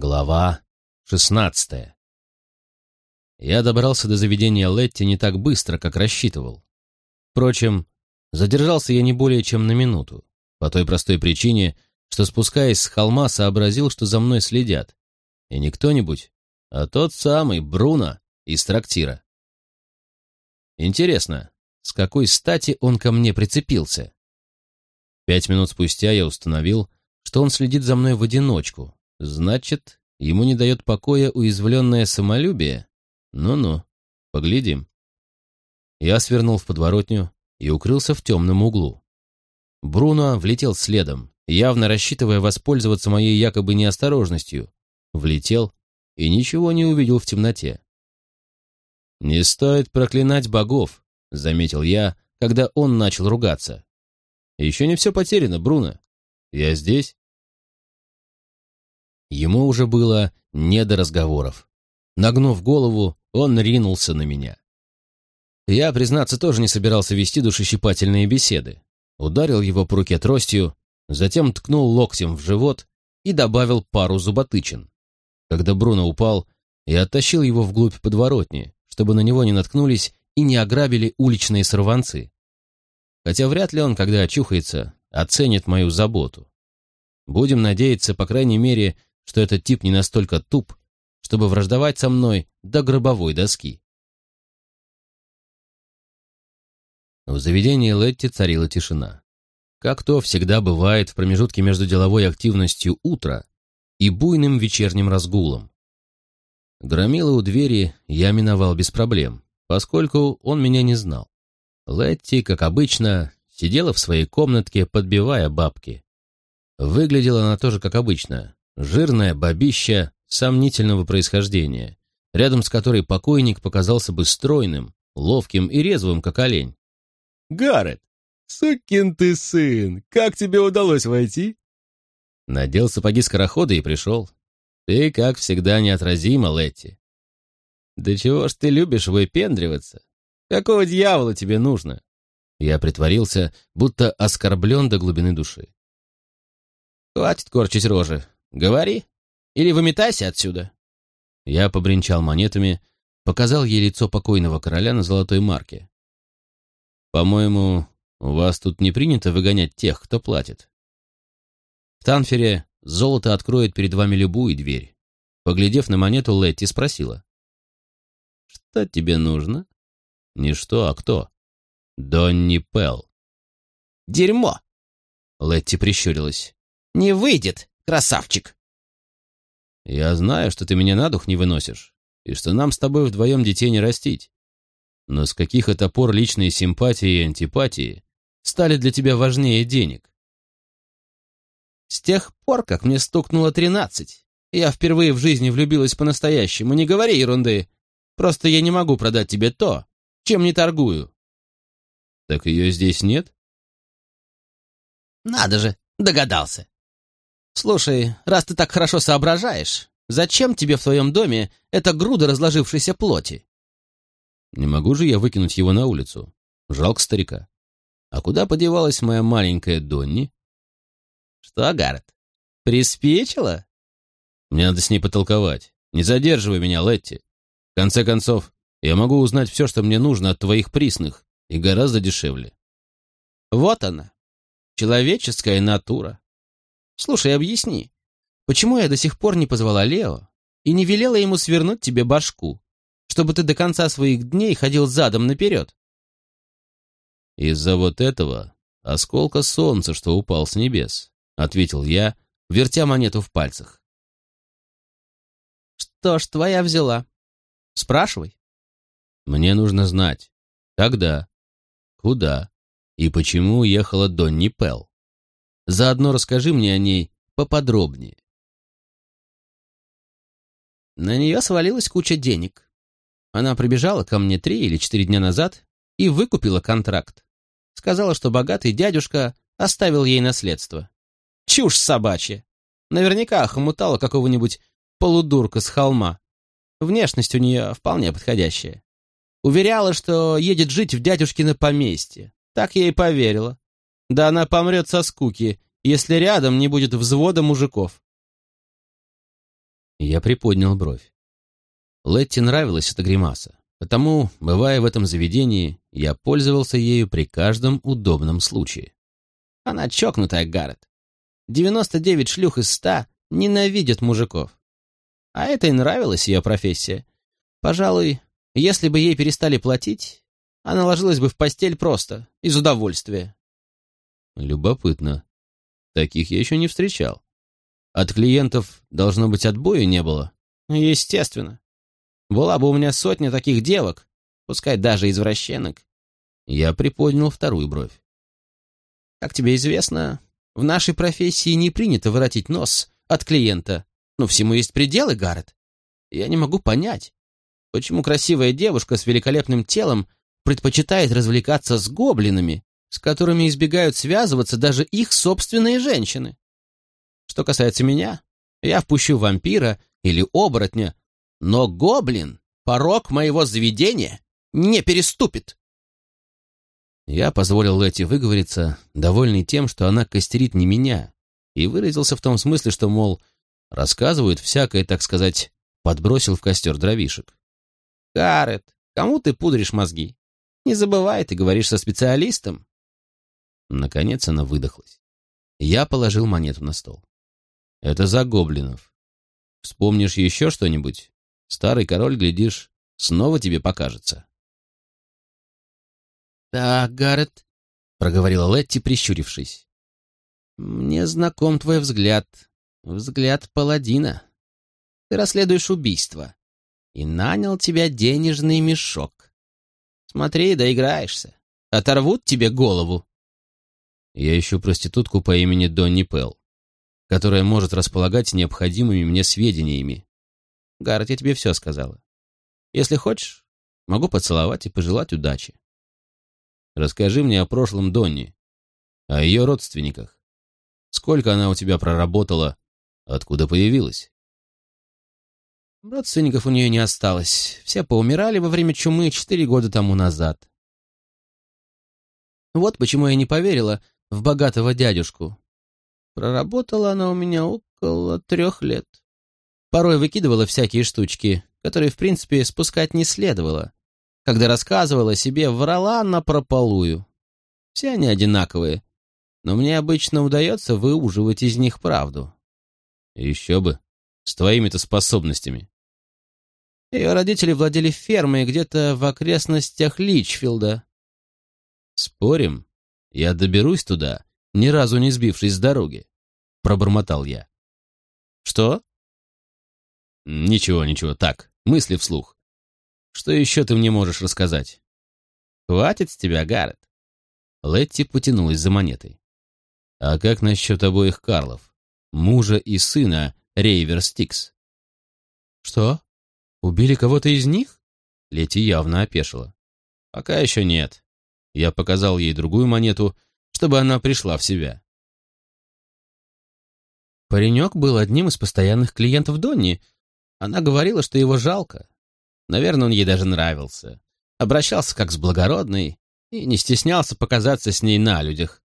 Глава шестнадцатая Я добрался до заведения Летти не так быстро, как рассчитывал. Впрочем, задержался я не более чем на минуту, по той простой причине, что, спускаясь с холма, сообразил, что за мной следят. И не кто-нибудь, а тот самый Бруно из трактира. Интересно, с какой стати он ко мне прицепился? Пять минут спустя я установил, что он следит за мной в одиночку, Значит, ему не дает покоя уязвленное самолюбие? Ну-ну, поглядим. Я свернул в подворотню и укрылся в темном углу. Бруно влетел следом, явно рассчитывая воспользоваться моей якобы неосторожностью. Влетел и ничего не увидел в темноте. «Не стоит проклинать богов», — заметил я, когда он начал ругаться. «Еще не все потеряно, Бруно. Я здесь, Ему уже было не до разговоров. Нагнув голову, он ринулся на меня. Я, признаться, тоже не собирался вести душещипательные беседы. Ударил его по руке тростью, затем ткнул локтем в живот и добавил пару зуботычин. Когда Бруно упал, я оттащил его вглубь подворотни, чтобы на него не наткнулись и не ограбили уличные сорванцы. Хотя вряд ли он, когда очухается, оценит мою заботу. Будем надеяться, по крайней мере, что этот тип не настолько туп, чтобы враждовать со мной до гробовой доски. В заведении Летти царила тишина. Как то всегда бывает в промежутке между деловой активностью утра и буйным вечерним разгулом. Громила у двери я миновал без проблем, поскольку он меня не знал. Летти, как обычно, сидела в своей комнатке, подбивая бабки. Выглядела она тоже как обычно, Жирная бабища сомнительного происхождения, рядом с которой покойник показался бы стройным, ловким и резвым, как олень. «Гаррет, сукин ты сын, как тебе удалось войти?» Надел сапоги скорохода и пришел. Ты, как всегда, неотразима, Летти. Да чего ж ты любишь выпендриваться? Какого дьявола тебе нужно? Я притворился, будто оскорблен до глубины души. Хватит корчить рожи. Говори, или выметайся отсюда. Я побренчал монетами, показал ей лицо покойного короля на золотой марке. По-моему, у вас тут не принято выгонять тех, кто платит. В Танфере золото откроет перед вами любую дверь. Поглядев на монету, Летти спросила. «Что тебе нужно?» «Не что, а кто?» «Донни Пелл». «Дерьмо!» Летти прищурилась. «Не выйдет! Красавчик!» «Я знаю, что ты меня на дух не выносишь, и что нам с тобой вдвоем детей не растить. Но с каких это пор личные симпатии и антипатии стали для тебя важнее денег?» «С тех пор, как мне стукнуло тринадцать, я впервые в жизни влюбилась по-настоящему. Не говори ерунды. Просто я не могу продать тебе то, чем не торгую». «Так ее здесь нет?» «Надо же, догадался. «Слушай, раз ты так хорошо соображаешь, зачем тебе в твоем доме эта груда разложившейся плоти?» «Не могу же я выкинуть его на улицу. Жалко старика. А куда подевалась моя маленькая Донни?» «Что, Гаррет, приспичила?» «Мне надо с ней потолковать. Не задерживай меня, Летти. В конце концов, я могу узнать все, что мне нужно от твоих присных, и гораздо дешевле». «Вот она, человеческая натура. Слушай, объясни, почему я до сих пор не позвала Лео и не велела ему свернуть тебе башку, чтобы ты до конца своих дней ходил задом наперед? Из-за вот этого осколка солнца, что упал с небес, ответил я, вертя монету в пальцах. Что ж, твоя взяла. Спрашивай. Мне нужно знать, когда, куда и почему уехала Донни Пелл. Заодно расскажи мне о ней поподробнее. На нее свалилась куча денег. Она прибежала ко мне три или четыре дня назад и выкупила контракт. Сказала, что богатый дядюшка оставил ей наследство. Чушь собачья. Наверняка охомутала какого-нибудь полудурка с холма. Внешность у нее вполне подходящая. Уверяла, что едет жить в дядюшкино поместье. Так я и поверила. Да она помрет со скуки, если рядом не будет взвода мужиков. Я приподнял бровь. Летти нравилась эта гримаса, потому, бывая в этом заведении, я пользовался ею при каждом удобном случае. Она чокнутая, Гаррет. 99 шлюх из 100 ненавидят мужиков. А это и нравилась ее профессия. Пожалуй, если бы ей перестали платить, она ложилась бы в постель просто, из удовольствия. Любопытно. Таких я еще не встречал. От клиентов, должно быть, отбоя не было. Естественно. Была бы у меня сотня таких девок, пускай даже извращенок. Я приподнял вторую бровь. Как тебе известно, в нашей профессии не принято воротить нос от клиента. Но всему есть пределы, Гаррет. Я не могу понять, почему красивая девушка с великолепным телом предпочитает развлекаться с гоблинами, с которыми избегают связываться даже их собственные женщины. Что касается меня, я впущу вампира или оборотня, но гоблин порог моего заведения не переступит. Я позволил Летти выговориться, довольный тем, что она костерит не меня, и выразился в том смысле, что, мол, рассказывают всякое, так сказать, подбросил в костер дровишек. Карет, кому ты пудришь мозги? Не забывай, ты говоришь со специалистом. Наконец она выдохлась. Я положил монету на стол. Это за гоблинов. Вспомнишь еще что-нибудь? Старый король, глядишь, снова тебе покажется. «Так, Гаррет», — проговорила Летти, прищурившись. «Мне знаком твой взгляд. Взгляд паладина. Ты расследуешь убийство. И нанял тебя денежный мешок. Смотри, доиграешься. Оторвут тебе голову». Я ищу проститутку по имени Донни Пелл, которая может располагать необходимыми мне сведениями. Гаррет, я тебе все сказала. Если хочешь, могу поцеловать и пожелать удачи. Расскажи мне о прошлом Донни, о ее родственниках. Сколько она у тебя проработала, откуда появилась? Родственников у нее не осталось. Все поумирали во время чумы четыре года тому назад. Вот почему я не поверила в богатого дядюшку. Проработала она у меня около трех лет. Порой выкидывала всякие штучки, которые, в принципе, спускать не следовало. Когда рассказывала себе, врала напропалую. Все они одинаковые, но мне обычно удается выуживать из них правду. Еще бы, с твоими-то способностями. Ее родители владели фермой где-то в окрестностях Личфилда. Спорим, я доберусь туда, ни разу не сбившись с дороги, пробормотал я. Что? Ничего, ничего, так, мысли вслух. Что еще ты мне можешь рассказать? Хватит с тебя, Гаррет. Летти потянулась за монетой. А как насчет обоих Карлов? Мужа и сына Рейвер Стикс. Что? Убили кого-то из них? Летти явно опешила. Пока еще нет. Я показал ей другую монету, чтобы она пришла в себя. Паренек был одним из постоянных клиентов Донни. Она говорила, что его жалко. Наверное, он ей даже нравился. Обращался как с благородной и не стеснялся показаться с ней на людях.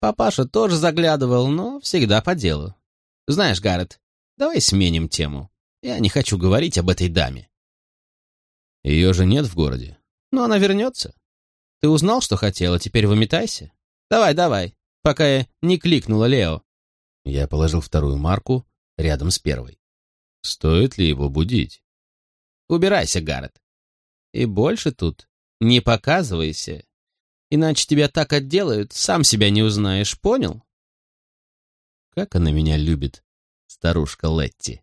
Папаша тоже заглядывал, но всегда по делу. Знаешь, Гаррет, давай сменим тему. Я не хочу говорить об этой даме. Ее же нет в городе. Но она вернется. Ты узнал, что хотела, теперь выметайся. Давай, давай, пока я не кликнула Лео. Я положил вторую марку рядом с первой. Стоит ли его будить? Убирайся, Гаррет. И больше тут не показывайся, иначе тебя так отделают, сам себя не узнаешь, понял? Как она меня любит, старушка Летти.